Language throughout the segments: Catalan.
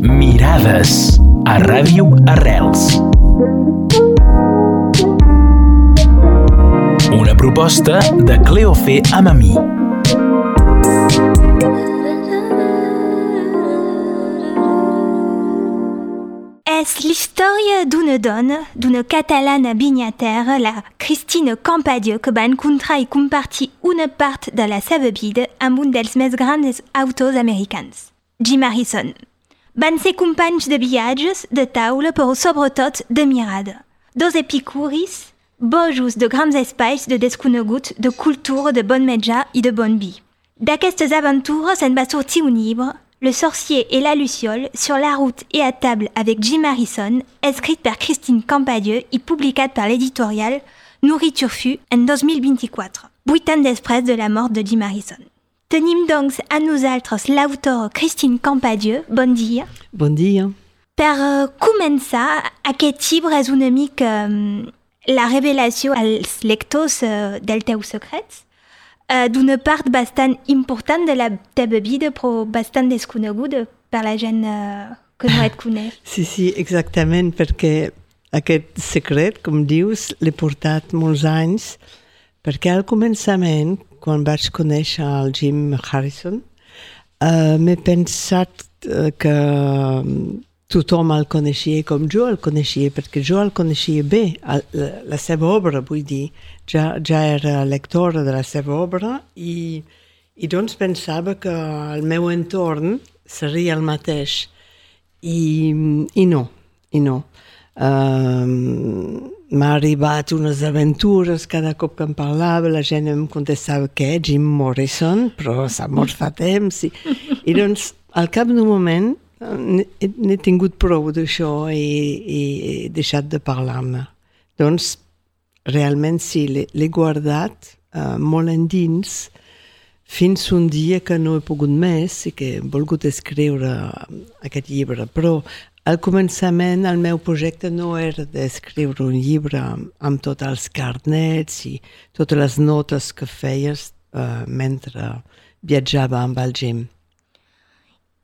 Mirades a Ràdio Arrels. Una proposta de Cleofe Amamí. És l'història d'una dona, d'una catalana vinyatera, la Christine Campadieu, que va encontrar i compartir una part de la seva vida amb un dels més grans autors americans, Jim Harrison. Van ser companys de de taula, però sobretot de mirada. Dos epicuris, bojos de grans espais de desconegut, de cultura, de bon menjar i de bon vi. D'aquestes aventures en va sortir Le sorcier et la luciole, sur la route et à table avec Jim Harrison, escrit par Christine Campadieu i publicat par l'éditorial Nourriture Fu en 2024, vuit anys després de la mort de Jim Harrison. Tenim doncs a nosaltres l'autor Christine Campadieu, bon dia. Bon dia. Per uh, començar, aquest llibre és una mica um, la revelació als lectors uh, del teu d'una part bastant important de la teva vida, però bastant desconeguda per la gent que no et coneix. Sí, sí, exactament, perquè aquest secret, com dius, l'he portat molts anys, perquè al començament, quan vaig conèixer el Jim Harrison, uh, m'he pensat uh, que tothom el coneixia com jo el coneixia, perquè jo el coneixia bé, el, la, la seva obra, vull dir, ja, ja era lectora de la seva obra i, i doncs pensava que el meu entorn seria el mateix. I, i no, i no. Uh, M'ha arribat unes aventures, cada cop que em parlava la gent em contestava que Jim Morrison, però s'ha mort fa temps. I, i doncs, al cap d'un moment, n'he tingut prou d'això i, i he deixat de parlar-ne. Doncs, realment sí, l'he guardat uh, molt endins fins un dia que no he pogut més i que he volgut escriure aquest llibre. Però al començament el meu projecte no era d'escriure un llibre amb tots els carnets i totes les notes que feies uh, mentre viatjava amb el Jim.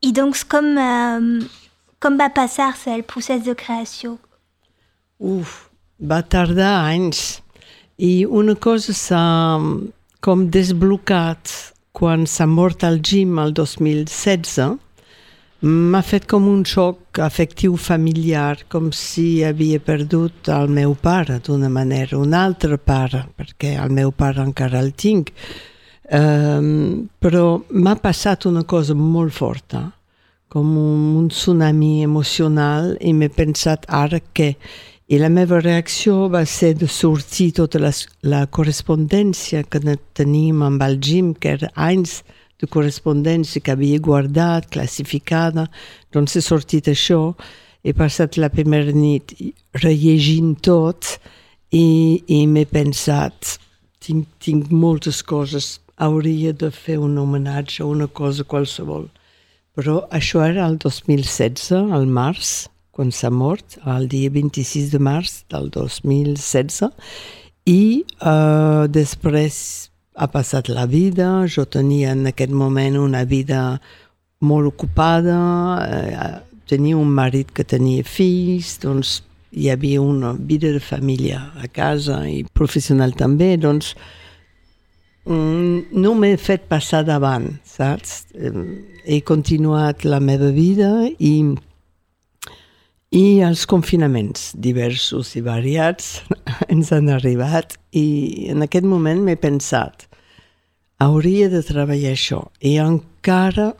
I doncs com, uh, com va passar-se el de creació? Uf, va tardar anys. I una cosa s'ha com desblocat quan s'ha mort el Jim el 2016, m'ha fet com un xoc afectiu familiar, com si havia perdut el meu pare d'una manera, un altre pare, perquè el meu pare encara el tinc. Um, però m'ha passat una cosa molt forta, com un, un tsunami emocional, i m'he pensat ara que i la meva reacció va ser de sortir tota la, la correspondència que tenim amb el Jim, que era anys de correspondència que havia guardat, classificada. Doncs he sortit això, he passat la primera nit rellegint tot i, i m'he pensat, tinc, tinc moltes coses, hauria de fer un homenatge a una cosa qualsevol. Però això era el 2016, al març, quan s'ha mort, el dia 26 de març del 2016, i uh, després ha passat la vida, jo tenia en aquest moment una vida molt ocupada, eh, tenia un marit que tenia fills, doncs hi havia una vida de família a casa i professional també, doncs no m'he fet passar davant, saps? He continuat la meva vida i i els confinaments diversos i variats ens han arribat i en aquest moment m'he pensat hauria de treballar això i encara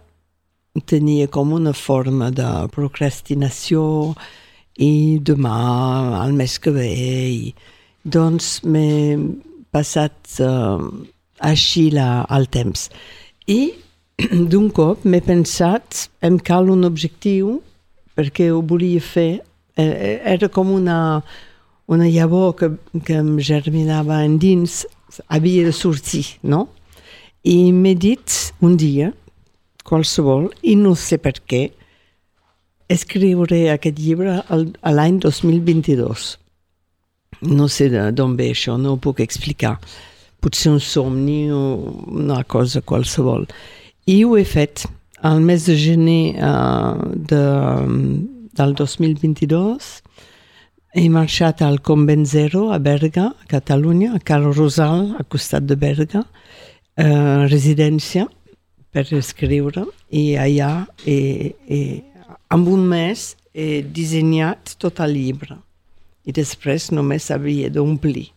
tenia com una forma de procrastinació i demà, el mes que ve i doncs m'he passat uh, així la, el temps i d'un cop m'he pensat em cal un objectiu perquè ho volia fer. Eh, era com una, una llavor que, que em germinava endins, havia de sortir, no? I m'he dit un dia, qualsevol, i no sé per què, escriuré aquest llibre a l'any 2022. No sé d'on ve això, no ho puc explicar. Potser un somni o una cosa qualsevol. I ho he fet. Al mes de gener uh, de, del 2022 he marxat al Convent Zero a Berga, a Catalunya, a Cal Rosal, a costat de Berga, uh, residència per escriure i allà he, he, amb un mes he dissenyat tot el llibre i després només havia d'omplir.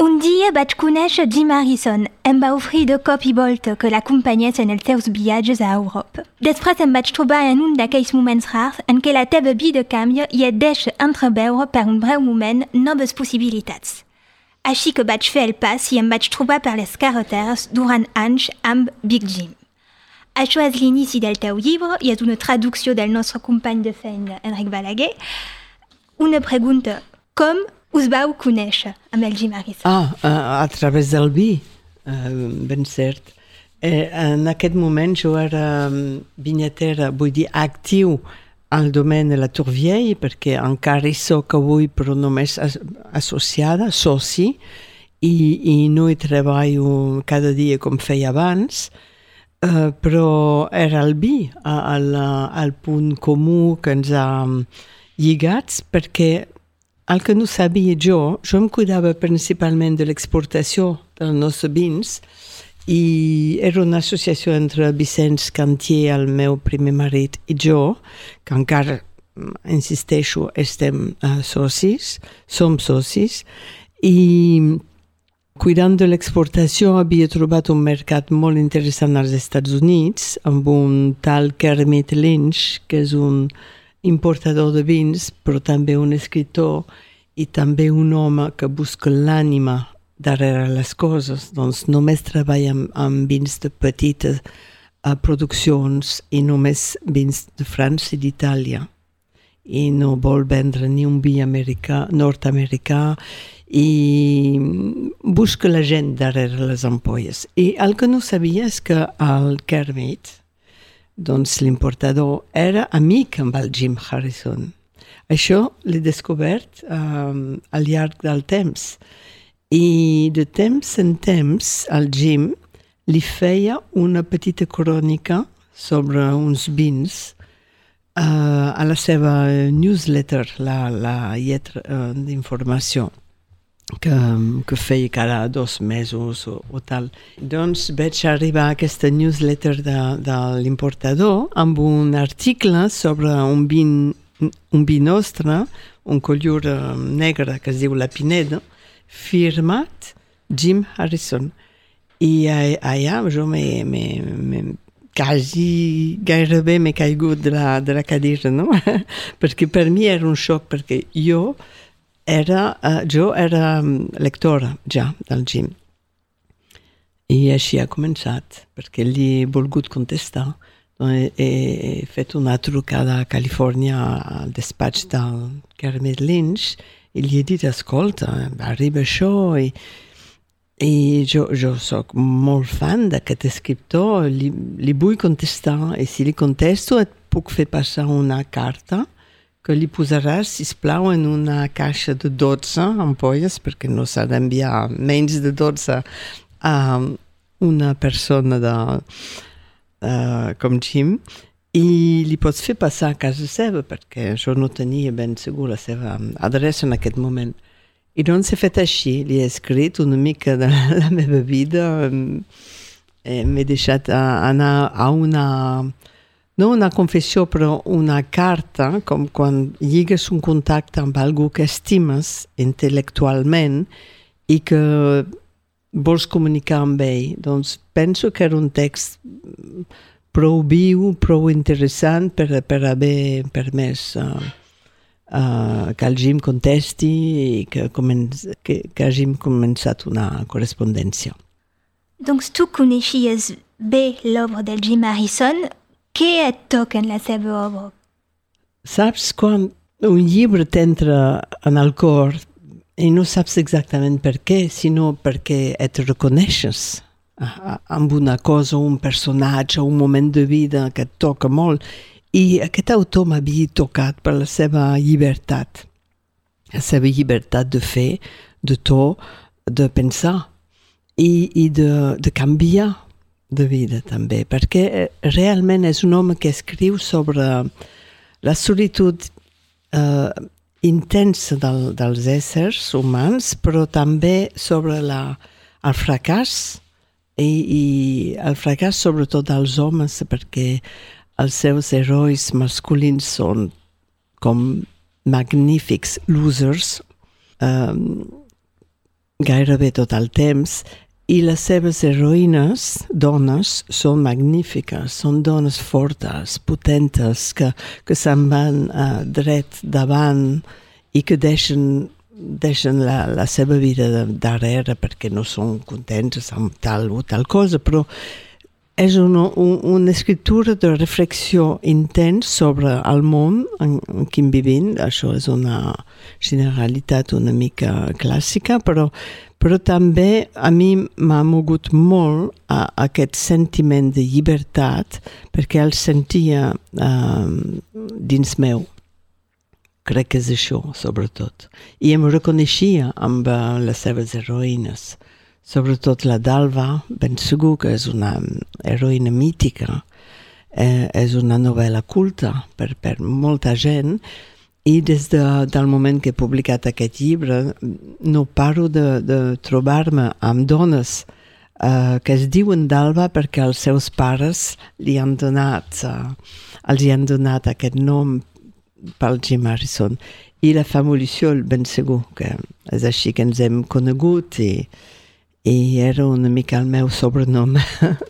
Un vaig conèixer Jim Harrison. Em oferir de cop i volta que l'acompanyés en els seus viatges a Europa. Després em vaig trobar en un d'aquells moments rars en què la teva vida canvia i et deixa entreveure per un breu moment noves possibilitats. Així que vaig fer el pas i em vaig trobar per les carreteres durant anys amb Big Jim. Això és l'inici del teu llibre i és una traducció del nostre company de feina, Enric Balaguer. Una pregunta. Com us vau conèixer amb el Jim Harrison? Ah, a, a través del vi, uh, ben cert. Eh, en aquest moment jo era vinyetera, vull dir, actiu al domaine de la Tour Vieille, perquè encara hi soc avui, però només as associada, soci, i, i no hi treballo cada dia com feia abans, uh, però era el vi, al, al punt comú que ens ha lligats, perquè el que no sabia jo, jo em cuidava principalment de l'exportació dels nostres vins i era una associació entre Vicenç Cantier, el meu primer marit, i jo, que encara, mm, insisteixo, estem uh, socis, som socis, i cuidant de l'exportació havia trobat un mercat molt interessant als Estats Units amb un tal Kermit Lynch, que és un importador de vins, però també un escritor i també un home que busca l'ànima darrere les coses, doncs només treballa amb, amb vins de petites uh, produccions i només vins de França i d'Itàlia i no vol vendre ni un vi americà, nord-americà i busca la gent darrere les ampolles. I el que no sabia és que el Kermit, doncs l'importador era amic amb el Jim Harrison. Això l'he descobert um, al llarg del temps. I de temps en temps el Jim li feia una petita crònica sobre uns vins uh, a la seva newsletter, la, la lletra uh, d'informació que, que feia cada dos mesos o, o tal. Doncs vaig arribar a aquesta newsletter de, de l'importador amb un article sobre un vin, un vi nostre, un collur negre que es diu La Pineda, firmat Jim Harrison. I allà jo me, me, me, quasi gairebé m'he caigut de la, de la cadira, no? perquè per mi era un xoc, perquè jo era, uh, jo era mm, lectora ja del Jim. I així ha començat, perquè li he volgut contestar. He, he fet una trucada a Califòrnia al despatx del Kermit Lynch i li he dit, escolta, arriba això i, i jo, jo sóc molt fan d'aquest escriptor, li, li vull contestar i si li contesto et puc fer passar una carta que li posaràs, si plau, en una caixa de 12 ampolles, perquè no s'ha d'enviar menys de 12 a una persona de, uh, com Jim, i li pots fer passar a casa seva, perquè jo no tenia ben segur la seva adreça en aquest moment. I doncs he fet així, li he escrit una mica de la meva vida, m'he deixat anar a una no una confessió, però una carta, com quan lligues un contacte amb algú que estimes intel·lectualment i que vols comunicar amb ell. Doncs penso que era un text prou viu, prou interessant per, per haver permès uh, uh, que el Jim contesti i que, començ, que, que hàgim començat una correspondència. Doncs tu coneixies bé l'obra del Jim Harrison, què et toca la seva obra? Saps quan un llibre t'entra en el cor i no saps exactament per què, sinó perquè et reconeixes amb una cosa, un personatge, un moment de vida que et toca molt. I aquest autor m'havia tocat per la seva llibertat, la seva llibertat de fer, de to, de pensar. i, i de, de canviar de vida també, perquè eh, realment és un home que escriu sobre la solitud eh, intensa del, dels éssers humans, però també sobre la, el fracàs i, i el fracàs sobretot dels homes, perquè els seus herois masculins són com magnífics losers um, gairebé tot el temps i les seves heroïnes, dones, són magnífiques, són dones fortes, potentes, que, que se'n van uh, dret davant i que deixen, deixen la, la seva vida darrere perquè no són contents amb tal o tal cosa, però és una, una escriptura de reflexió intens sobre el món en, en què vivim. Això és una generalitat una mica clàssica, però, però també a mi m'ha mogut molt a, a aquest sentiment de llibertat perquè el sentia eh, dins meu. Crec que és això, sobretot. I em reconeixia amb uh, les seves heroïnes sobretot la d'Alba, ben segur que és una heroïna mítica, eh, és una novel·la culta per, per molta gent, i des de, del moment que he publicat aquest llibre no paro de, de trobar-me amb dones eh, que es diuen d'Alba perquè els seus pares li han donat, eh, els hi han donat aquest nom pel Jim Harrison. I la Famolició, ben segur que és així que ens hem conegut i, i era una mica el meu sobrenom.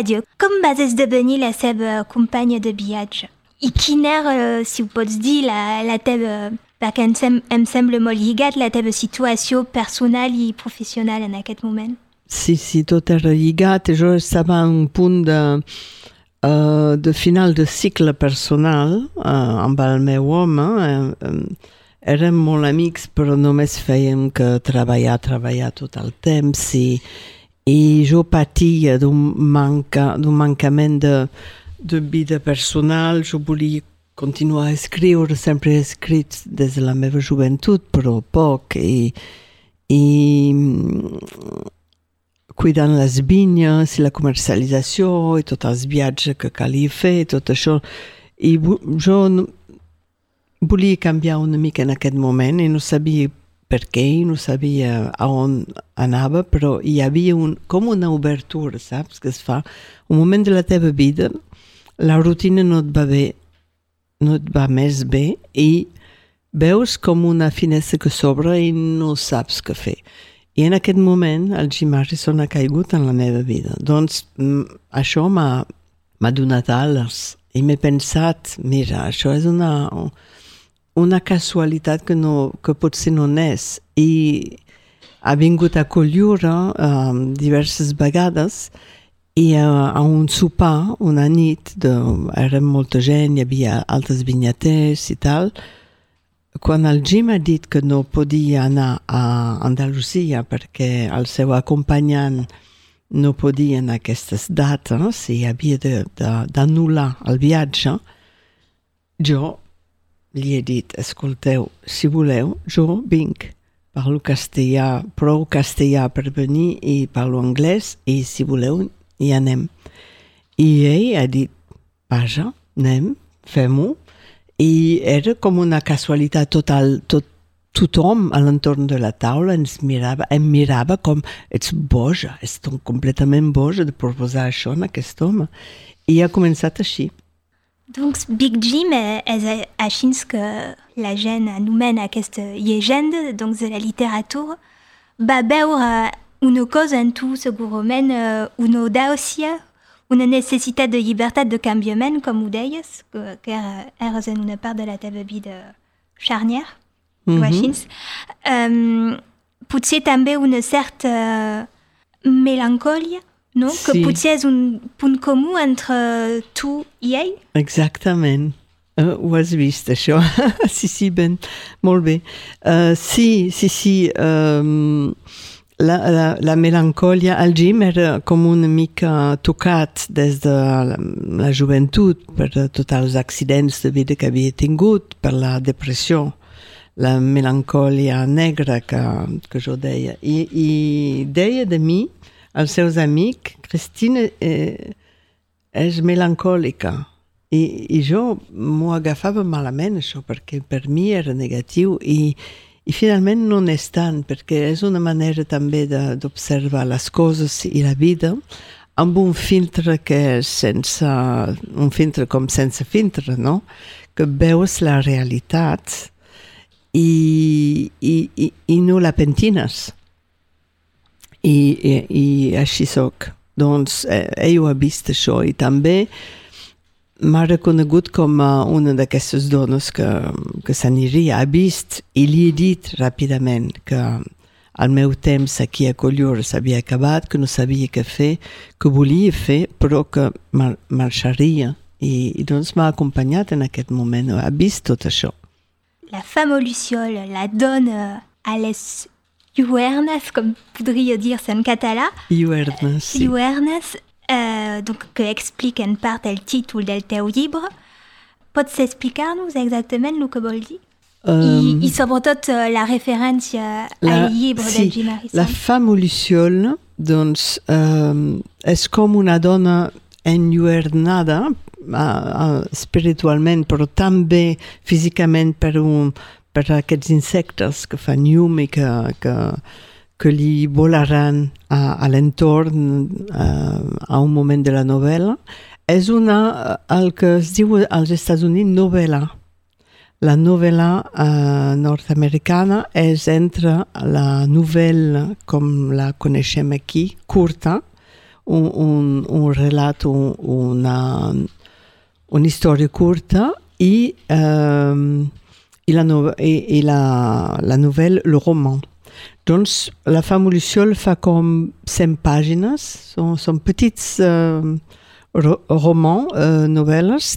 Christine Campadieu, com vas esdevenir la seva companya de viatge? I quin era, eh, si ho pots dir, la, la teva... Perquè em, sem em sembla molt lligat la teva situació personal i professional en aquest moment. Sí, sí, tot era lligat. Jo estava en un punt de, uh, de final de cicle personal uh, amb el meu home. Uh, um, érem molt amics, però només fèiem que treballar, treballar tot el temps i, i jo patia d'un manca, d'un mancament de, de vida personal. Jo volia continuar a escriure, sempre he escrit des de la meva joventut, però poc, i, i cuidant les vinyes i la comercialització i tots els viatges que calia fer, tot això. I jo volia canviar una mica en aquest moment i no sabia per què, no sabia a on anava, però hi havia un, com una obertura, saps, que es fa. Un moment de la teva vida, la rutina no et va bé, no et va més bé i veus com una finestra que s'obre i no saps què fer. I en aquest moment el Jim Harrison ha caigut en la meva vida. Doncs això m'ha donat ales i m'he pensat, mira, això és una, una casualitat que, no, que potser no n'és. I ha vingut a Colliure um, diverses vegades i a, a un sopar, una nit, de, érem molta gent, hi havia altres vinyaters i tal, quan el Jim ha dit que no podia anar a Andalusia perquè el seu acompanyant no podia en aquestes dates i havia d'anul·lar el viatge, jo li he dit, escolteu, si voleu, jo vinc, parlo castellà, prou castellà per venir i parlo anglès i si voleu i anem. I ell ha dit, vaja, anem, fem-ho. I era com una casualitat total, tot, tothom a l'entorn de la taula ens mirava, em mirava com, ets boja, ets completament boja de proposar això a aquest home. I ha començat així. Donc, Big Jim és així que la gent anomena aquesta llegenda donc, de la literatura. Va veure una cosa en tu, segurament, una audàcia, una necessitat de llibertat de canviament, com ho deies, que, que eres en una part de la teva vida charnière, mm -hmm. així. Um, potser també una certa melancòlia, no? Sí. Que potser és un punt comú entre tu i ell. Exactament. Uh, ho has vist, això? sí, sí, ben, molt bé. Uh, sí, sí, sí. Um, la, la, la melancòlia, el Jim era com una mica tocat des de la, la joventut per tots els accidents de vida que havia tingut, per la depressió, la melancòlia negra que, que jo deia. I, i deia de mi, als seus amics, Cristina eh, és melancòlica. I, i jo m'ho agafava malament, això, perquè per mi era negatiu i, i finalment no n'és tant, perquè és una manera també d'observar les coses i la vida amb un filtre que és sense, un filtre com sense filtre, no? Que veus la realitat i, i, i, i no la pentines. I, i, i així sóc. Doncs eh, ell ho ha vist això i també m'ha reconegut com una d'aquestes dones que, que s'aniria. Ha vist i li he dit ràpidament que el meu temps aquí a Collioure s'havia acabat, que no sabia què fer, que volia fer, però que mar marxaria. I, i doncs m'ha acompanyat en aquest moment, ha vist tot això. La femme au luciole, la dona a les lluernes, com podria dir-se en català. Lluernes, sí. Lluernes, uh, donc, que explica en part el títol del teu llibre. Pots explicar-nos exactament el que vol dir? I, I sobretot eh, la referència al llibre sí, de Jim Harrison. La femme Luciole, doncs, eh, és com una dona enlluernada uh, uh, espiritualment, però també físicament per, un, per aquests insectes que fan llum i que, que, que li volaran a, a l'entorn uh, a un moment de la novel·la. És una, el que es diu als Estats Units novel·la. La novel·la eh, nord-americana és entre la novel·la, com la coneixem aquí, curta, un, un, un relat, un, una, una història curta, i, eh, i, la, no, i, i la, la novel·la, le roman. Doncs la femme Luciole fa com 100 pàgines, són, són petits eh, ro romans, eh, novel·les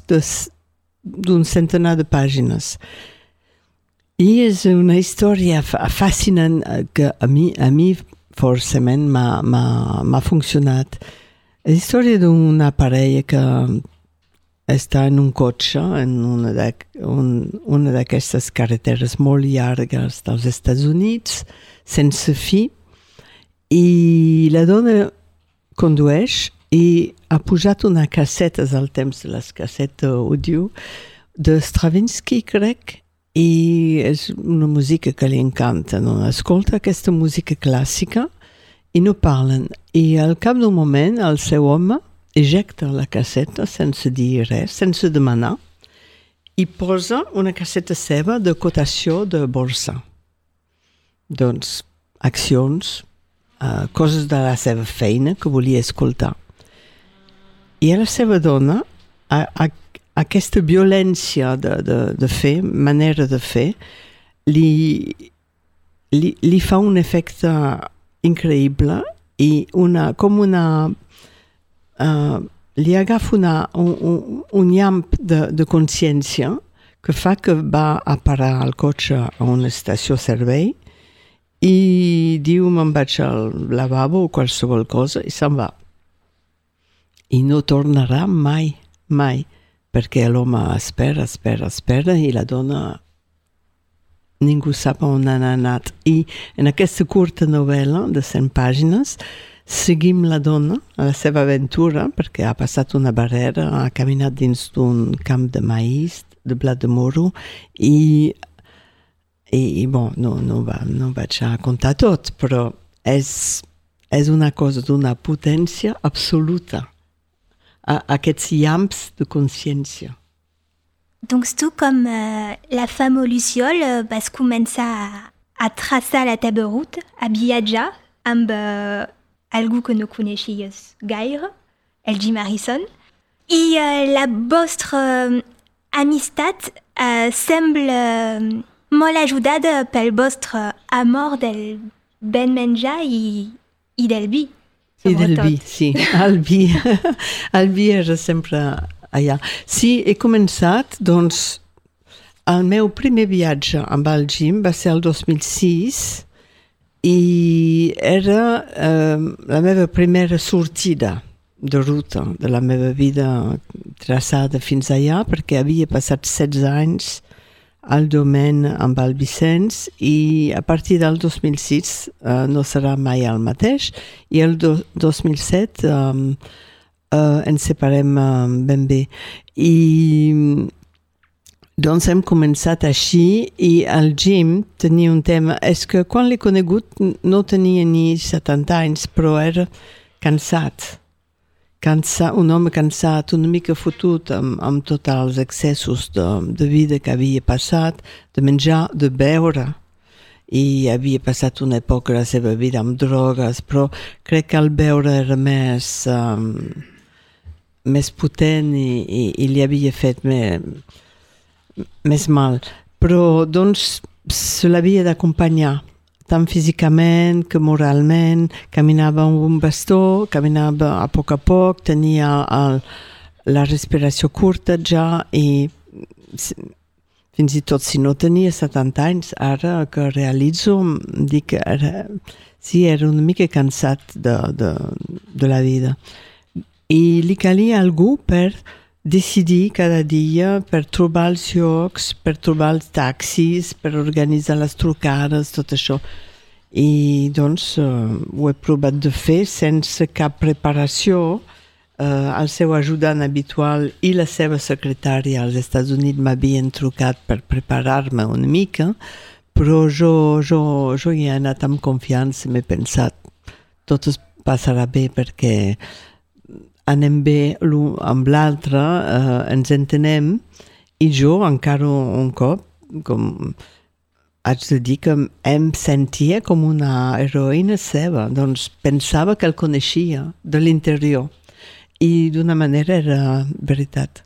d'un centenar de pàgines. I és una història fascinant eh, que a mi, a mi forçament m'ha funcionat. És història d'una parella que està en un cotxe en una d'aquestes un, carreteres molt llargues dels Estats Units, sense fi, i la dona condueix i ha posat una casseta, el temps de les cassetes audio, de Stravinsky, crec, i és una música que li encanta. No? Escolta aquesta música clàssica i no parlen. I al cap d'un moment el seu home ejecta la casseta sense dir res, sense demanar, i posa una casseta seva de cotació de borsa. Doncs accions, uh, coses de la seva feina que volia escoltar. I a la seva dona, a, a, aquesta violència de, de, de fer, manera de fer, li, li, li fa un efecte increïble i una, com una... Uh, li agafa una, un, un, llamp de, de consciència que fa que va a parar el cotxe a una estació servei i diu me'n vaig al lavabo o qualsevol cosa i se'n va i no tornarà mai, mai, perquè l'home espera, espera, espera i la dona ningú sap on han anat. I en aquesta curta novel·la de 100 pàgines seguim la dona a la seva aventura perquè ha passat una barrera, ha caminat dins d'un camp de maïs, de blat de moro i, i, i bon, no, no, va, no vaig a contar tot, però és, és una cosa d'una potència absoluta a aquests llamps de consciència. Donc tu, com uh, la femme au Luciole, uh, vas començar a, a traçar la teva route, a viatjar amb uh, algú que no coneixies gaire, el Jim Harrison, i uh, la vostra uh, amistat uh, sembla uh, molt ajudada pel vostre amor del ben menjar i, i del vi. I del vi, sí. El vi, el vi era sempre allà. Sí, he començat, doncs, el meu primer viatge amb el Jim va ser el 2006 i era eh, la meva primera sortida de ruta de la meva vida traçada fins allà perquè havia passat 16 anys al domain amb el Vicenç i a partir del 2006 uh, no serà mai el mateix. I el do, 2007 um, uh, ens separem uh, ben bé. I doncs hem començat així i el Jim tenia un tema. És que quan l'he conegut no tenia ni 70 anys però era cansat. Cansa, un home cansat, una mica fotut amb, amb tots els excessos de, de vida que havia passat, de menjar, de beure, i havia passat una època de la seva vida amb drogues, però crec que el beure era més, um, més potent i, i, i li havia fet més, més mal. Però, doncs, se l'havia d'acompanyar tant físicament que moralment, caminava amb un bastó, caminava a poc a poc, tenia el, la respiració curta ja i fins i tot si no tenia 70 anys, ara que realitzo, dic que era, sí, era una mica cansat de, de, de la vida. I li calia algú per decidir cada dia per trobar els llocs, per trobar els taxis, per organitzar les trucades, tot això. I doncs eh, ho he provat de fer sense cap preparació. Eh, el seu ajudant habitual i la seva secretària als Estats Units m'havien trucat per preparar-me una mica, però jo, jo, jo hi he anat amb confiança, m'he pensat tot es passarà bé perquè anem bé l'un amb l'altre, eh, ens entenem, i jo encara un cop, com haig de dir que em sentia com una heroïna seva, doncs pensava que el coneixia de l'interior i d'una manera era veritat.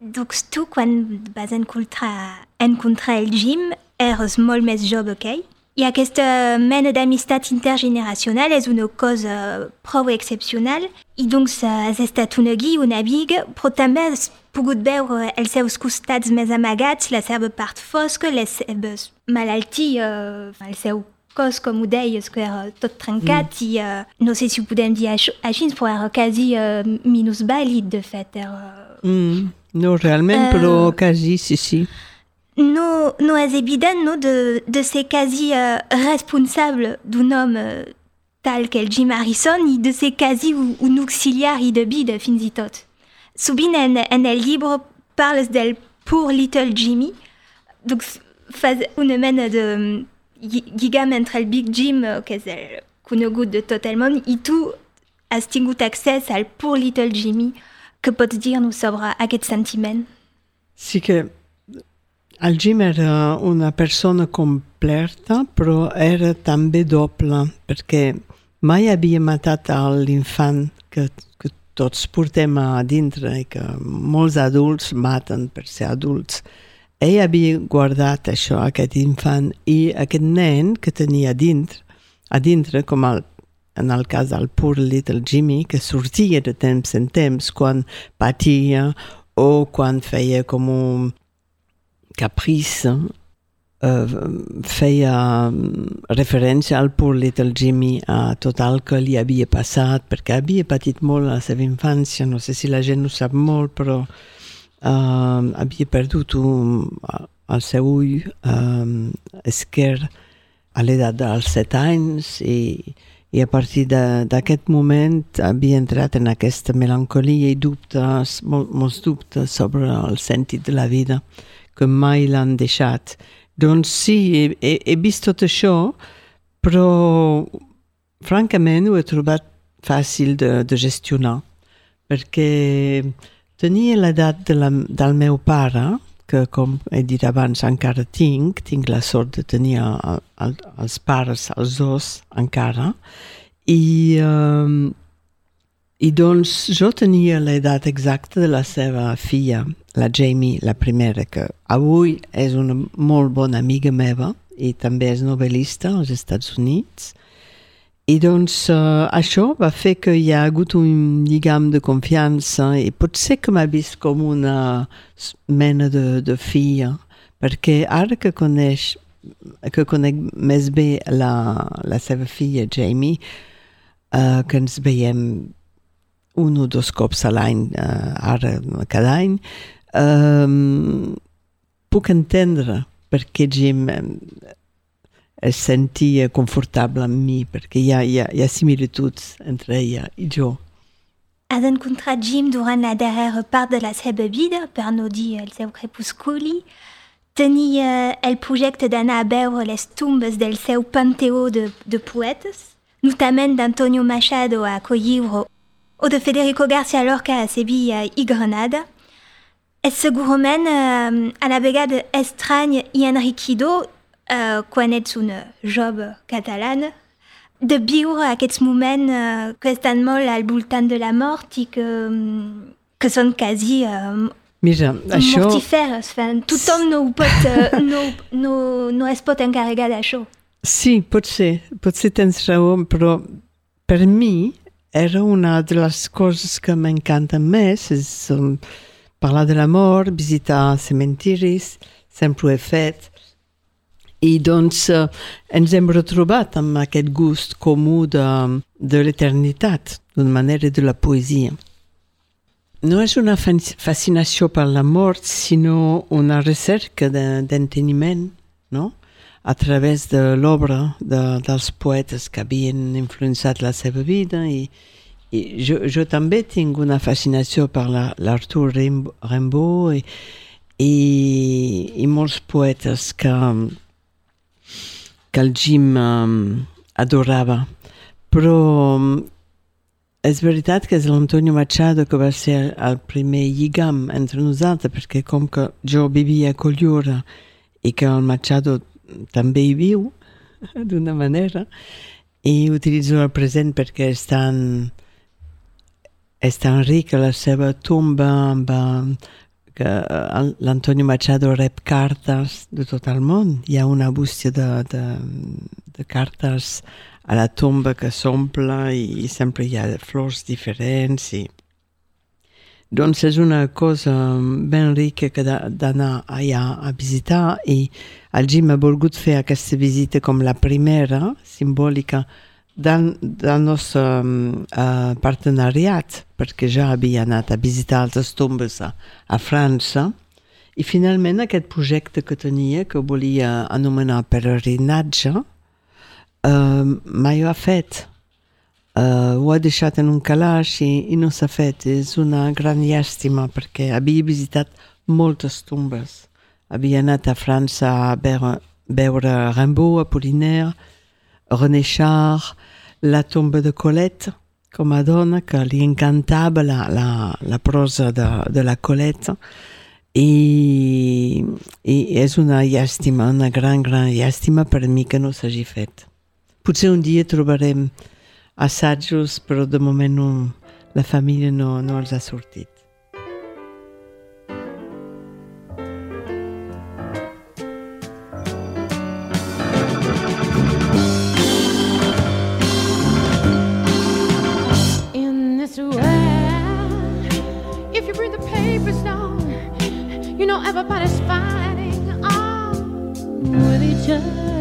Donc tu, quan vas encontrar, encontrar el Jim, eres molt més jove que ell? I aquesta mena d'amistat intergeneracional és una cosa prou excepcional i doncs has estat un agui, un amic, però també has pogut veure els seus costats més amagats, la seva part fosca, les seves malalties, el seu cos, com ho deies, que era tot trencat mm. i uh, no sé si ho podem dir així, però era quasi uh, minusvàlid, de fet. Era... Mm. No, realment, uh, però quasi, sí, sí. No, no és evident no, de, de ser quasi uh, responsable d'un homme uh, tal que el Jim Harrison i de ser quasi un, un auxiliari de vida fins tot. Sovint en, en el llibre parles Poor Little Jimmy, donc fas una mena de lligam entre el Big Jim, uh, que és el conegut de tot el món, i tu has tingut Poor Little Jimmy. Què pots dir-nos sobre aquest sentiment? Que Jim era una persona completa, però era també doble, perquè mai havia matat l'infant que, que tots portem a dintre i que molts adults maten per ser adults. Ell havia guardat això, aquest infant, i aquest nen que tenia a dintre, a dintre com el, en el cas del Poor Little Jimmy, que sortia de temps en temps quan patia o quan feia com un, Caprice eh, feia mm, referència al Poor Little Jimmy, a tot el que li havia passat, perquè havia patit molt a la seva infància, no sé si la gent ho sap molt, però eh, havia perdut un, el seu ull eh, esquerre a l'edat dels set anys i, i a partir d'aquest moment havia entrat en aquesta melancolia i dubtes, mol, molts dubtes sobre el sentit de la vida que mai l'han deixat. Doncs sí, he, he vist tot això, però francament ho he trobat fàcil de, de gestionar, perquè tenia l'edat de la, del meu pare, que com he dit abans encara tinc, tinc la sort de tenir el, el, els pares, els dos encara, i, um, i doncs jo tenia l'edat exacta de la seva filla, la Jamie, la primera, que avui és una molt bona amiga meva i també és novel·lista als Estats Units. I doncs uh, això va fer que hi ha hagut un lligam de confiança i potser que m'ha vist com una mena de, de filla, perquè ara que coneix que conec més bé la, la seva filla Jamie, uh, que ens veiem un o dos cops a l'any, uh, ara cada any, um, puc entendre per què Jim es sentia confortable amb mi, perquè hi ha, hi ha, hi ha similituds entre ella i jo. Has encontrat Jim durant la darrera part de la seva vida, per no dir el seu crepusculi. Tenia el projecte d'anar a veure les tombes del seu panteó de, de poetes, notamment d'Antonio Machado a Collibro o de Federico Garcia Lorca a Sevilla i Granada. És segurament uh, a la vegada estrany i enriquidor uh, quan ets una jove catalana de viure aquests moments uh, que estan molt al voltant de la mort i que, um, que són quasi uh, Mira, això... mortiferes. Tothom no, ho pot, uh, no, no, no es pot encarregar d'això. Sí, pot ser, potser tens raó, però per mi era una de les coses que m'encanten més, és um, parlar de la mort, visitar cementiris, sempre ho he fet. I doncs uh, ens hem retrobat amb aquest gust comú de, de l'eternitat, d'una manera de la poesia. no és una fascinació per la mort, sinó una recerca de- d'enteniment, no? A través de l'obra de, dels poetes que havien influenciat la seva vida i, i jo, jo també tinc una fascinació per la- l'Arthur Rimb- Rimbaud i, i, i molts poetes que, que el Jim um, adorava. Però um, és veritat que és l'Antonio Machado que va ser el primer lligam entre nosaltres, perquè com que jo vivia a Collura i que el Machado també hi viu, d'una manera, i utilitzo el present perquè és tan, és tan rica la seva tomba amb, eh, que eh, l'Antonio Machado rep cartes de tot el món. Hi ha una bústia de, de, de cartes a la tomba que s'omple i, i sempre hi ha flors diferents i doncs és una cosa ben rica que da- d'anar allà a visitar i el Jim ha volgut fer aquesta visita com la primera simbòlica del, del nostre uh, partenariat perquè ja havia anat a visitar altres tombes a, a França. I finalment aquest projecte que tenia que volia anomenar peregrinatge uh, mai ho ha fet uh, ho ha deixat en un calaix i, i no s'ha fet. És una gran llàstima perquè havia visitat moltes tombes. Havia anat a França a veure, veure Rimbaud, Apollinaire René Char, la tomba de Colette com a dona que li encantava la, la, la prosa de, de la Colette. I, i és una llàstima, una gran, gran llàstima per mi que no s'hagi fet. Potser un dia trobarem assajos, però de moment no, la família no, no els ha sortit. in this world. If you read the papers down, you know everybody's fighting on with each other.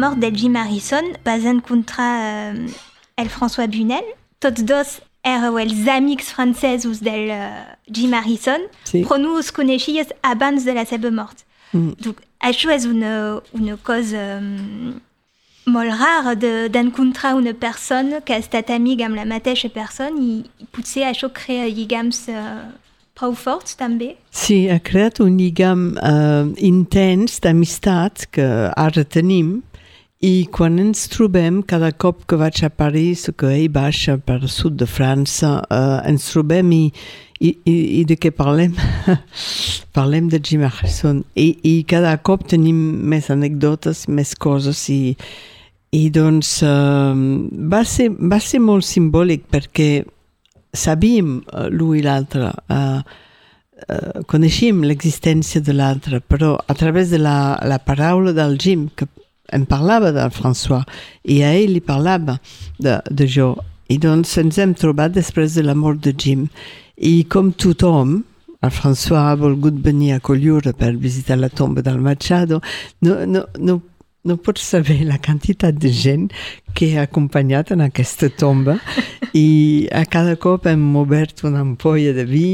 Mort d'el Jim Harrison, basen contra euh, el François Bunel. Tots dos ereu els amics francesos del uh, Jim Harrison, Sí. però no us coneixies abans de la seva mort. Mm. Donc, això és una, una cosa um, molt rara de- d'encontrar una persona que ha estat amiga amb la mateixa persona i, i potser això crea lligams uh, prou forts també. Sí, ha creat un lligam eh, intens d'amistat que ara tenim i quan ens trobem, cada cop que vaig a París que ell baixa per sud de França, eh, ens trobem i, i, i, i de què parlem? parlem de Jim Harrison I, i cada cop tenim més anècdotes, més coses i, i doncs eh, va, ser, va ser molt simbòlic perquè sabíem eh, l'un i l'altre eh, eh, coneixíem l'existència de l'altre, però a través de la, la paraula del Jim, que em parlava del François, i a ell li parlava de, de jo. I doncs ens hem trobat després de la mort de Jim. I com tothom, el François ha volgut venir a Collioure per visitar la tomba del Machado, no, no pots saber la quantitat de gent que ha acompanyat en aquesta tomba i a cada cop hem obert una ampolla de vi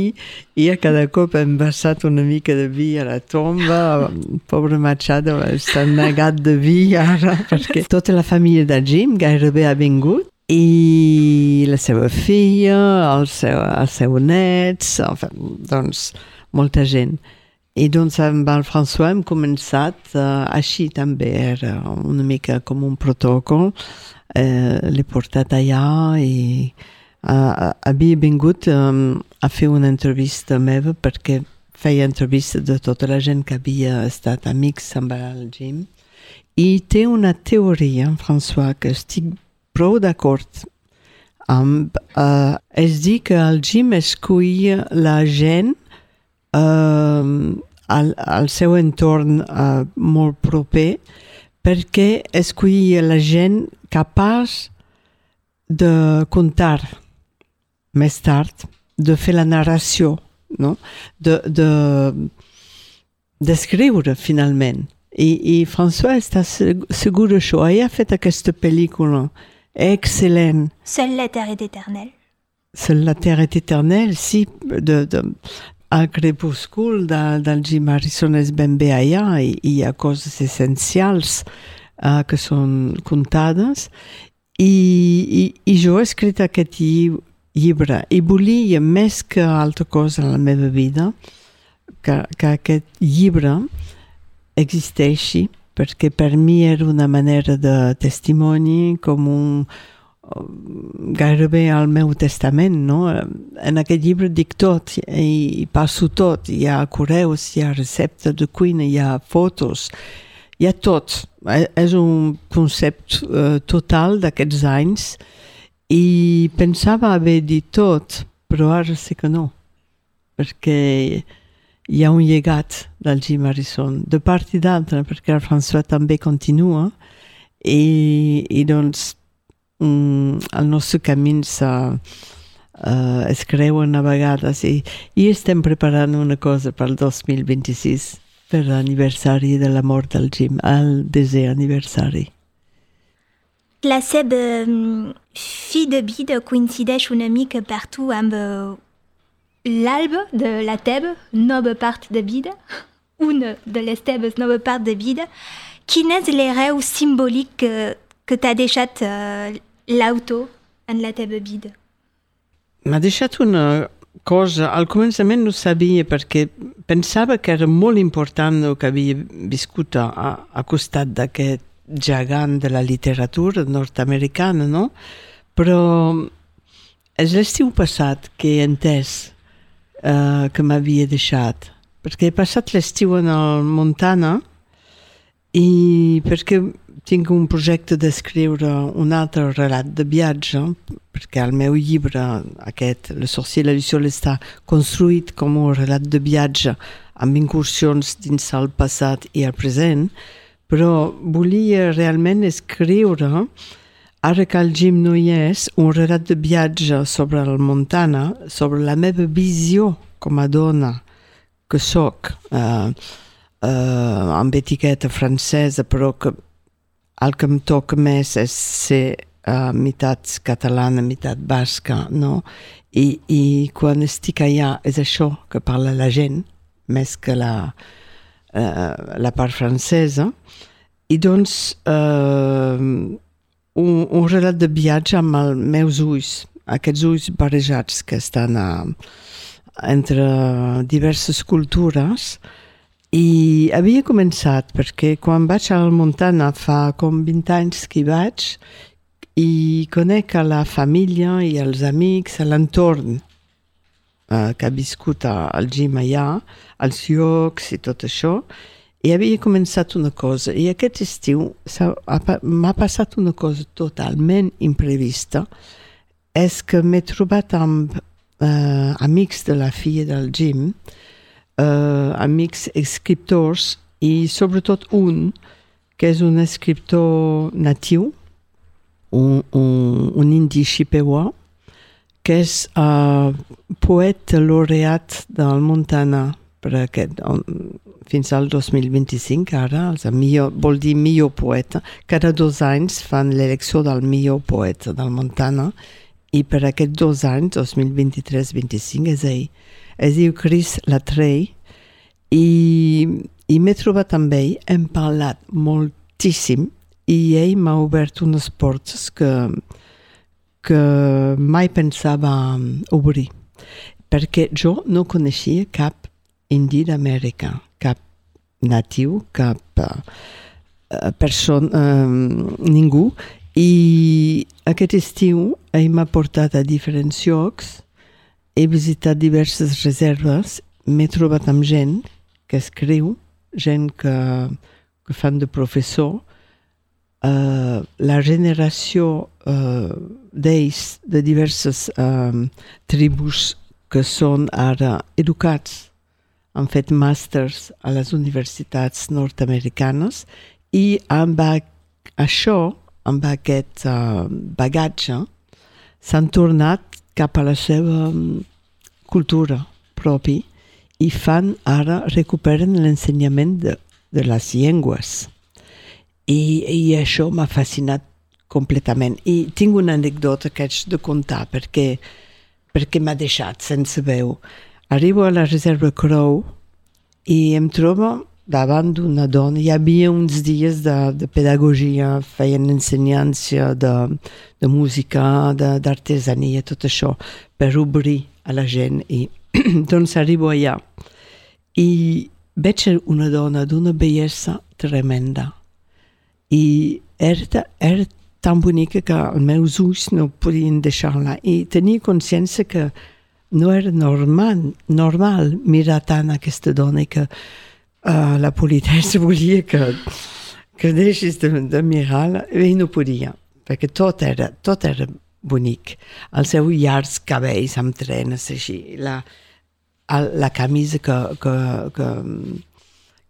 i a cada cop hem versat una mica de vi a la tomba. Pobre Machado està negat de vi ara perquè tota la família de Jim gairebé ha vingut i la seva filla, el seu, el seu nets, enfin, doncs molta gent. I doncs amb el François hem començat uh, així també, era una mica com un protocol. Eh, L'he portat allà i uh, havia vingut um, a fer una entrevista meva perquè feia entrevista de tota la gent que havia estat amics amb el Jim. I té una teoria, en François, que estic prou d'acord amb. Uh, és dir que el Jim escull la gent al, al seu entorn uh, molt proper perquè escollia la gent capaç de contar més tard, de fer la narració, no? de, de, d'escriure finalment. I, I François està seg- segur d'això. Ell ha fet aquesta pel·lícula excel·lent. Seule la terre est éternelle. Seul la terre est éternelle, sí, de, de, al crepúscul de, del Jim Harrison és ben bé allà i, i hi ha coses essencials uh, que són contades. I, i, i jo he escrit aquest lli- llibre i volia més que altra cosa en la meva vida que, que aquest llibre existeixi perquè per mi era una manera de testimoni com un gairebé al meu testament, no? En aquest llibre dic tot, i, i passo tot, hi ha correus, hi ha receptes de cuina, hi ha fotos, hi ha tot. Eh, És un concepte eh, total d'aquests anys i pensava haver dit tot, però ara sé que no, perquè hi ha un llegat del Jim Harrison, de part i d'altra, perquè el François també continua i, i doncs el nostre camí se, uh, es creuen a vegades i, i estem preparant una cosa pel 2026 per l'aniversari de la mort del Jim, el desè aniversari. La seva mm, fi de vida coincideix una mica partout amb eh, l'alba de la teva nova part de vida, una de les teves nova part de vida. Quin és l'hereu simbòlic que, que t'ha deixat eh, l'autor en la teva vida? M'ha deixat una cosa, al començament no sabia perquè pensava que era molt important el que havia viscut a, a costat d'aquest gegant de la literatura nord-americana, no? Però és l'estiu passat que he entès eh, que m'havia deixat, perquè he passat l'estiu en el Montana i perquè tinc un projecte d'escriure un altre relat de viatge, perquè el meu llibre, aquest, Le sorcier i la Luciole, està construït com un relat de viatge amb incursions dins el passat i el present, però volia realment escriure, ara que el Jim no hi és, un relat de viatge sobre el Montana, sobre la meva visió com a dona que sóc, eh, eh, amb etiqueta francesa, però que el que em toca més és ser uh, meitat catalana, meitat basca, no? I, I quan estic allà és això que parla la gent, més que la, uh, la part francesa. I doncs uh, un, un relat de viatge amb els meus ulls, aquests ulls barrejats que estan a, entre diverses cultures i havia començat perquè quan vaig a la Montana fa com 20 anys que hi vaig i conec a la família i els amics, a l'entorn eh, que ha viscut al gym allà, als llocs i tot això, i havia començat una cosa. I aquest estiu m'ha passat una cosa totalment imprevista, és que m'he trobat amb eh, amics de la filla del gym, amics escriptors, i sobretot un que és un escriptor natiu, un, un, un indi xipeuà, que és uh, poeta laureat del Montana per aquest, on, fins al 2025 ara, els millor, vol dir millor poeta. Cada dos anys fan l'elecció del millor poeta del Montana i per aquests dos anys, 2023-25, és ell. Es diu Chris Latrey i, i m'he trobat amb ell, hem parlat moltíssim i ell m'ha obert unes portes que, que mai pensava obrir perquè jo no coneixia cap indi d'Amèrica, cap natiu, cap uh, persona, uh, ningú, i aquest estiu ell m'ha portat a diferents llocs, he visitat diverses reserves, m'he trobat amb gent que escriu, gent que, que fan de professor, uh, la generació uh, d'ells de diverses uh, tribus que són ara educats, han fet màsters a les universitats nord-americanes i amb això, amb aquest uh, bagatge, s'han tornat cap a la seva mm, cultura propi i fan ara, recuperen l'ensenyament de, de les llengües. I, i això m'ha fascinat completament. I tinc una anècdota que haig de contar perquè, perquè m'ha deixat sense veu. Arribo a la reserva Crow i em trobo davant d'una dona. Hi havia uns dies de, de pedagogia, feien ensenyança de, de música, d'artesania, tot això, per obrir a la gent. I doncs arribo allà i veig una dona d'una bellesa tremenda i era, era tan bonica que els meus ulls no podien deixar-la i tenia consciència que no era normal, normal mirar tant aquesta dona i que uh, la politessa volia que, que deixis de, de mirar-la i no podia, perquè tot era, tot era bonic. Els seus llargs cabells amb trenes així, la, la camisa que, que, que,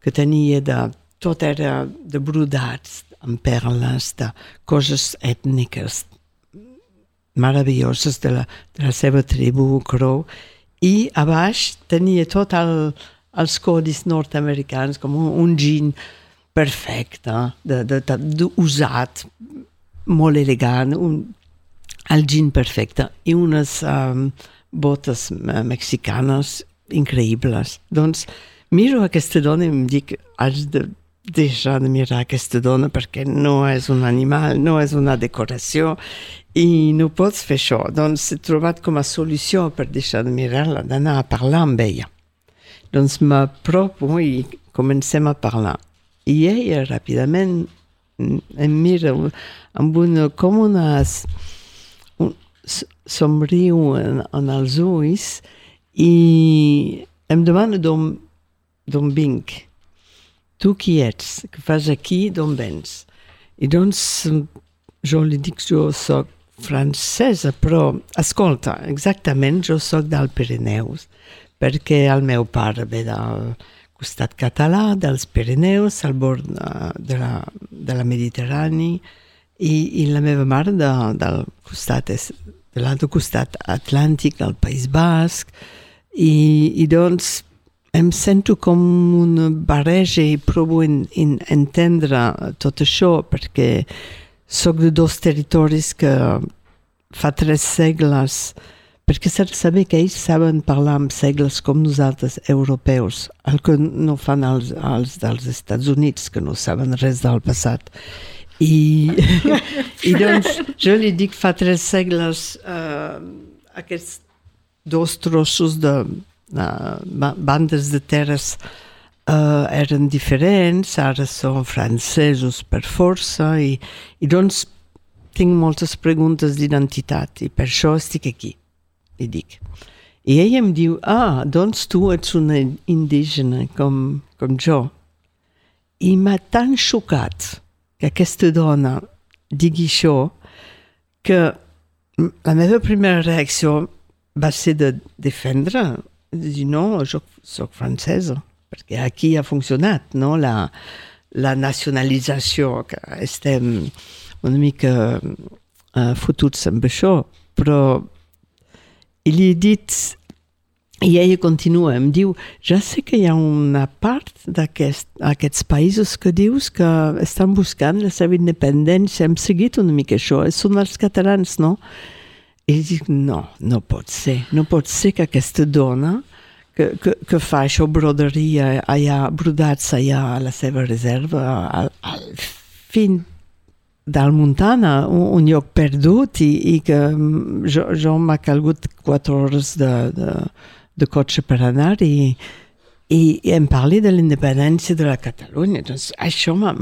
que tenia de... Tot era de brodats, amb perles, de coses ètniques meravelloses de la, de la seva tribu Crow i a baix tenia tot el, els codis nord-americans com un, un jean perfecte, de, de, de, de, usat, molt elegant, un, el jean perfecte i unes um, botes eh, mexicanes increïbles. Doncs miro aquesta dona i em dic, haig de deixar de mirar aquesta dona perquè no és un animal, no és una decoració i no pots fer això. Doncs he trobat com a solució per deixar de mirar-la, d'anar a parlar amb ella. Doncs m'apropo i comencem a parlar. I ella ràpidament em mira amb una, com un, somriu en, en els ulls i em demana d'on vinc. Tu qui ets? Què fas aquí? D'on vens? I doncs jo li dic jo soc francesa, però escolta, exactament jo soc del Pirineus, perquè el meu pare ve del costat català, dels Pirineus, al bord eh, de la, de la Mediterrani, i, i la meva mare de, del costat, és, de l'altre costat atlàntic, del País Basc, i, i doncs em sento com una barreja i provo en, en, entendre tot això perquè sóc de dos territoris que fa tres segles perquè s'ha de saber que ells saben parlar amb segles com nosaltres, europeus, el que no fan els, els dels Estats Units, que no saben res del passat. I, i doncs jo li dic fa tres segles eh, aquests dos trossos de uh, bandes de terres uh, eren diferents, ara són francesos per força i, i doncs tinc moltes preguntes d'identitat i per això estic aquí, dic. I ell em diu, ah, doncs tu ets una indígena com, com jo. I m'ha tan xocat que aquesta dona digui això que la meva primera reacció va ser de defendre, de dir no, jo soc francesa, perquè aquí ha funcionat, no? la, la nacionalització, que estem una mica uh, fotuts amb això, però li he dit, i ella continua, em diu, ja sé que hi ha una part d'aquests aquest, països que dius que estan buscant la seva independència, hem seguit una mica això, són els catalans, no? I dic, no, no pot ser, no pot ser que aquesta dona que, que, que fa això broderia allà, brodats allà a la seva reserva, al, al fin del Montana, un, un lloc perdut i, i que jo, jo m'ha calgut quatre hores de, de, de cotxe per anar i, i, i em parli de l'independència de la Catalunya. Doncs això m'ha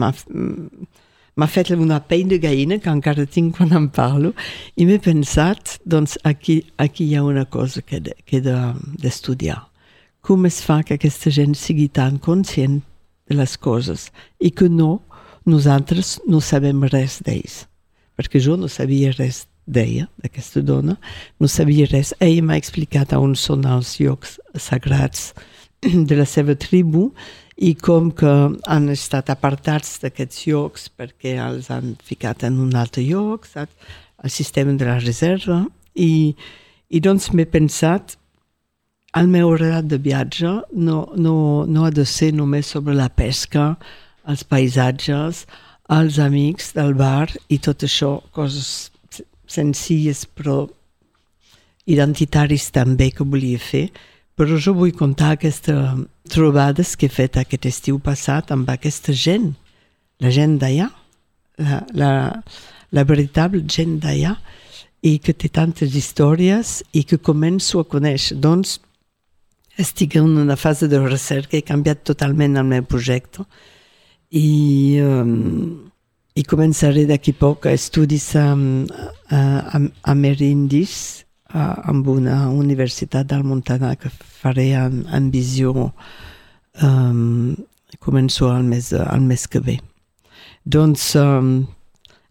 m'ha fet una pell de gallina que encara tinc quan en parlo i m'he pensat, doncs aquí, aquí hi ha una cosa que, de, que d'estudiar. De, Com es fa que aquesta gent sigui tan conscient de les coses i que no, nosaltres no sabem res d'ells. Perquè jo no sabia res d'ella, d'aquesta dona, no sabia res. Ella m'ha explicat on són els llocs sagrats de la seva tribu i com que han estat apartats d'aquests llocs perquè els han ficat en un altre lloc, saps? el sistema de la reserva, i, i doncs m'he pensat el meu relat de viatge no, no, no ha de ser només sobre la pesca, els paisatges, els amics del bar i tot això, coses senzilles però identitaris també que volia fer, però jo vull contar aquestes trobades que he fet aquest estiu passat amb aquesta gent, la gent d'allà, la, la, la veritable gent d'allà, i que té tantes històries i que començo a conèixer. Doncs estic en una fase de recerca, he canviat totalment el meu projecte i, um, i començaré d'aquí poc a estudis um, a, a, a Merindis, uh, amb una universitat del Montana que faré en, en visió um, començo al mes, al mes que ve. Doncs um,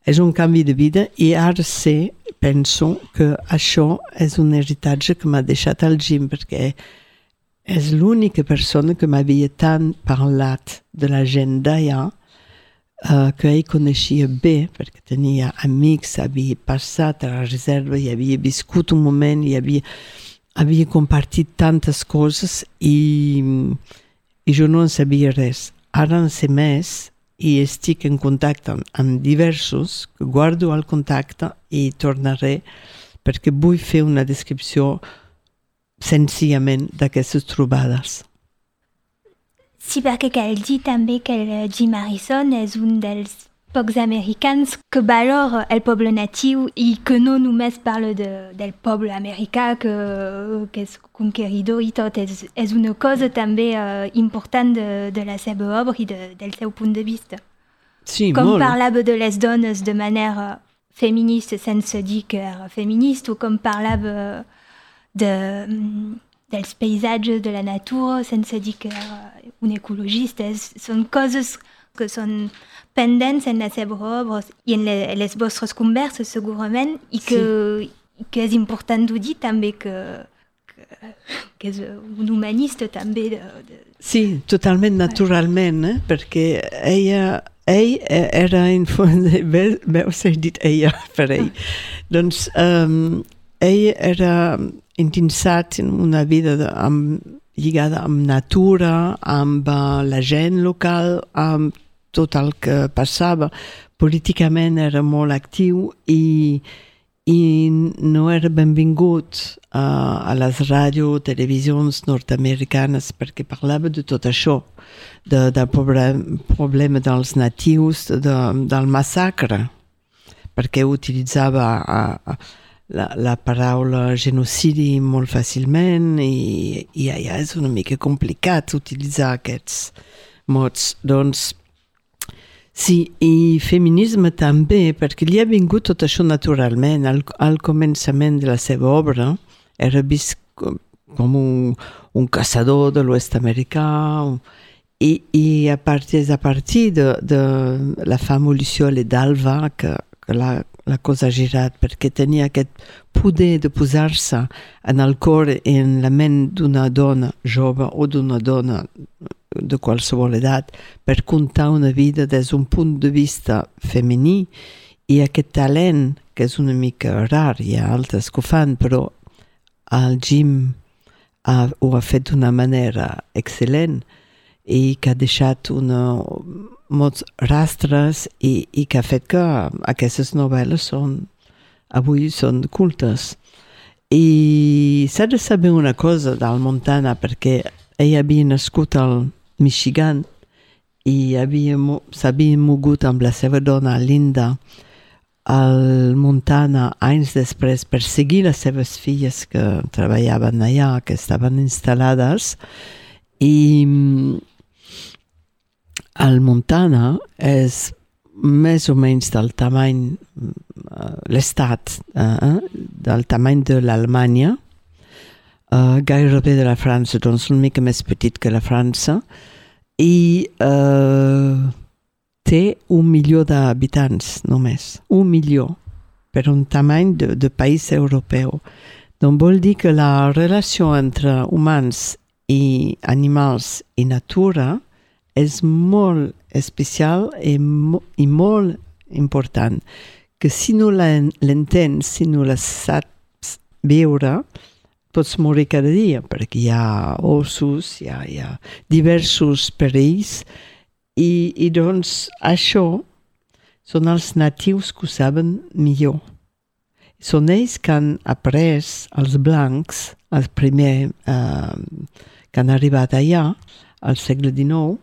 és un canvi de vida i ara sé, penso, que això és un heritatge que m'ha deixat el Jim perquè és l'única persona que m'havia tant parlat de la gent d'allà uh, que ell coneixia bé, perquè tenia amics, havia passat a la reserva i havia viscut un moment i havia, havia compartit tantes coses i, i jo no en sabia res. Ara en sé més i estic en contacte amb, diversos, que guardo el contacte i tornaré perquè vull fer una descripció senzillament d'aquestes trobades. Sí, perquè cal dir també que el Jim Harrison és un dels pocs americans que valora el poble natiu i que no només parla de, del poble americà que, que és conqueridor i tot. És, és una cosa també uh, important de, de la seva obra i de, del seu punt de vista. Sí, com molt. parlava de les dones de manera feminista sense dir que era feminista o com parlava de, dels paisatges de la natura sense dir que era un ecologista. És, són coses que són pendents en la seva obra i en les, les vostres converses segurament i que, sí. que és important de dir també que, que, que és un humanista també. De, de... Sí, totalment naturalment, eh? perquè ella, ell era en fons, veus, he dit ella per ell. doncs um, ell era endinsat en una vida de, amb, lligada amb natura, amb eh, la gent local, amb tot el que passava. Políticament era molt actiu i, i no era benvingut uh, a les ràdio, televisions nord-americanes perquè parlava de tot això, de, del problem, problema dels natius, de, del massacre, perquè utilitzava uh, la, la paraula genocidi molt fàcilment i, i allà és una mica complicat utilitzar aquests mots. Doncs Sí, i feminisme també, perquè li ha vingut tot això naturalment. Al, al començament de la seva obra era vist com, com un, un caçador de l'oest americà i, i a partir, a partir de, de la fama Luciole d'Alva que, que la, la cosa ha girat perquè tenia aquest poder de posar-se en el cor i en la ment d'una dona jove o d'una dona de qualsevol edat per contar una vida des d'un punt de vista femení. I aquest talent, que és una mica rar, hi ha altres que ho fan, però el Jim ha, ho ha fet d'una manera excel·lent i que ha deixat una, molts rastres i, i que ha fet que aquestes novel·les són, avui són cultes. I s'ha de saber una cosa del Montana, perquè ell havia nascut al Michigan i s'havia mogut amb la seva dona Linda al Montana anys després per seguir les seves filles que treballaven allà, que estaven instal·lades i el Montana és més o menys del tamany l'estat eh, del tamany de l'Alemanya. Uh, gairebé de la França, doncs una mica més petit que la França, i uh, té un milió d'habitants només, un milió, per un tamany de, de país europeu. Doncs vol dir que la relació entre humans i animals i natura és molt especial i, mo i molt important, que si no l'entens, si no la saps viure, pots morir cada dia, perquè hi ha ossos, hi ha, hi ha diversos perills, i, i doncs això són els natius que ho saben millor. Són ells que han après, els blancs, els primers eh, que han arribat allà, al segle XIX,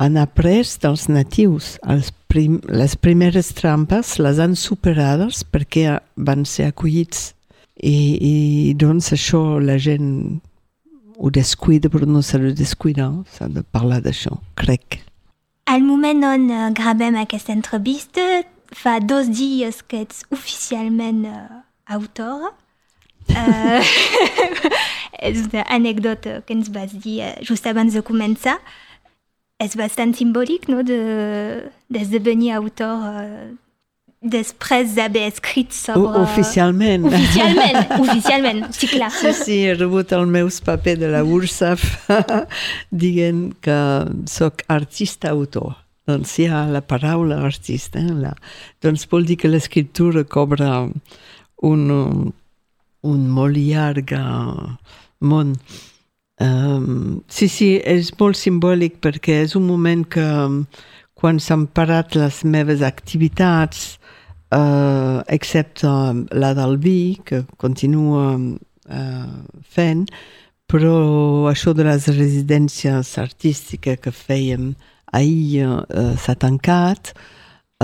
han après dels natius. Els prim, les primeres trampes les han superades perquè van ser acollits i, i doncs això la gent ho descuida però no s'ha de descuidar, s'ha de parlar d'això, crec. Al moment on uh, gravem aquesta entrevista, fa dos dies que ets oficialment uh, autora. Uh, és una anècdota que ens vas dir uh, just abans de començar. És bastant simbòlic, no?, d'esdevenir de, autor uh, després d'haver escrit sobre... Oficialment. Oficialment, oficialment, sí, clar. Sí, sí, he rebut el meu paper de la URSAF dient que sóc artista-autor. Doncs hi ha la paraula artista. Eh? La... Doncs vol dir que l'escriptura cobra un, un molt llarg món. Um, sí, sí, és molt simbòlic perquè és un moment que quan s'han parat les meves activitats uh, excepte la del vi, que continua uh, fent, però això de les residències artístiques que fèiem ahir uh, s'ha tancat,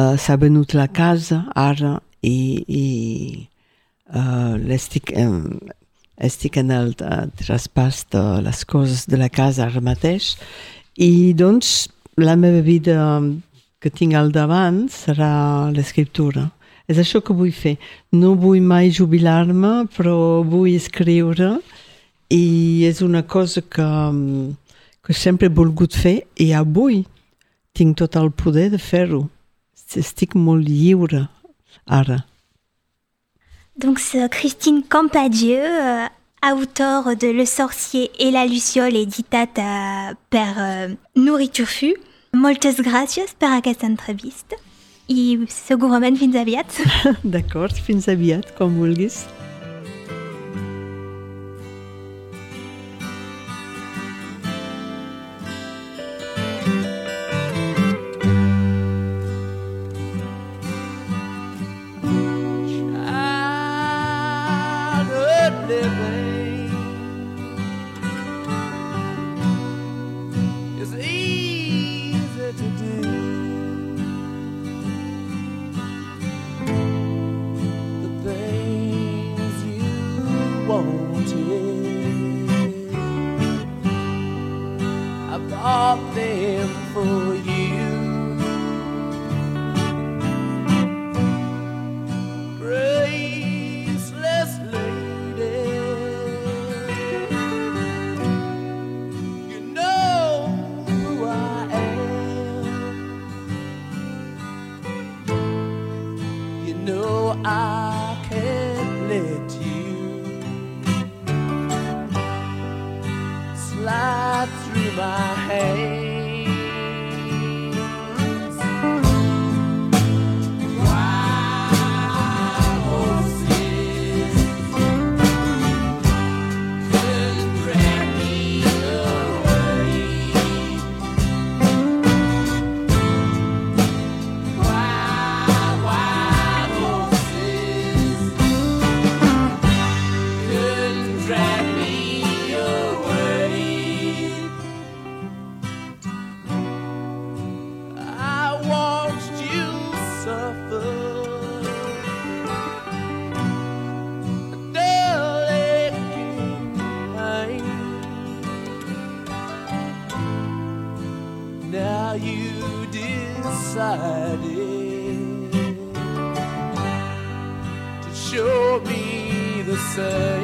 uh, s'ha venut la casa ara i, i uh, l'estic, um, estic en el traspàs de les coses de la casa ara mateix i doncs la meva vida que tinc al davant serà l'escriptura. És això que vull fer. No vull mai jubilar-me, però vull escriure i és una cosa que, que sempre he volgut fer i avui tinc tot el poder de fer-ho. Estic molt lliure ara. Donc Christine Campadieu, euh, auteure de Le Sorcier et la Luciole, éditat uh, per uh, Nourriture Fu. Moltes gràcies per aquesta entrevista i segurament fins aviat. D'acord, fins aviat, com vulguis. Me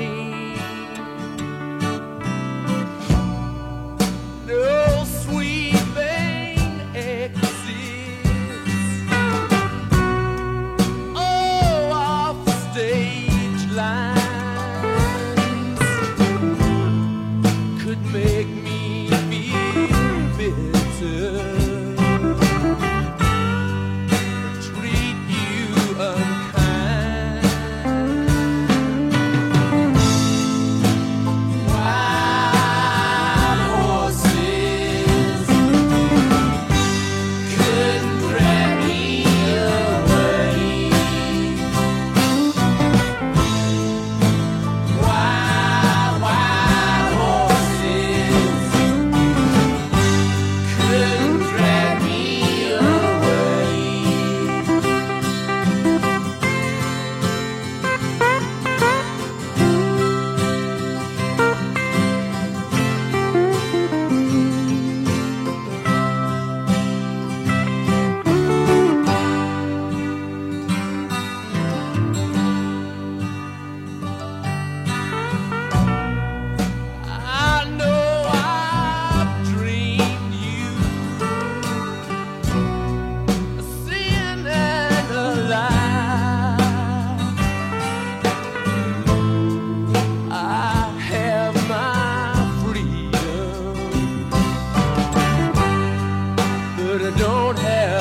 don't have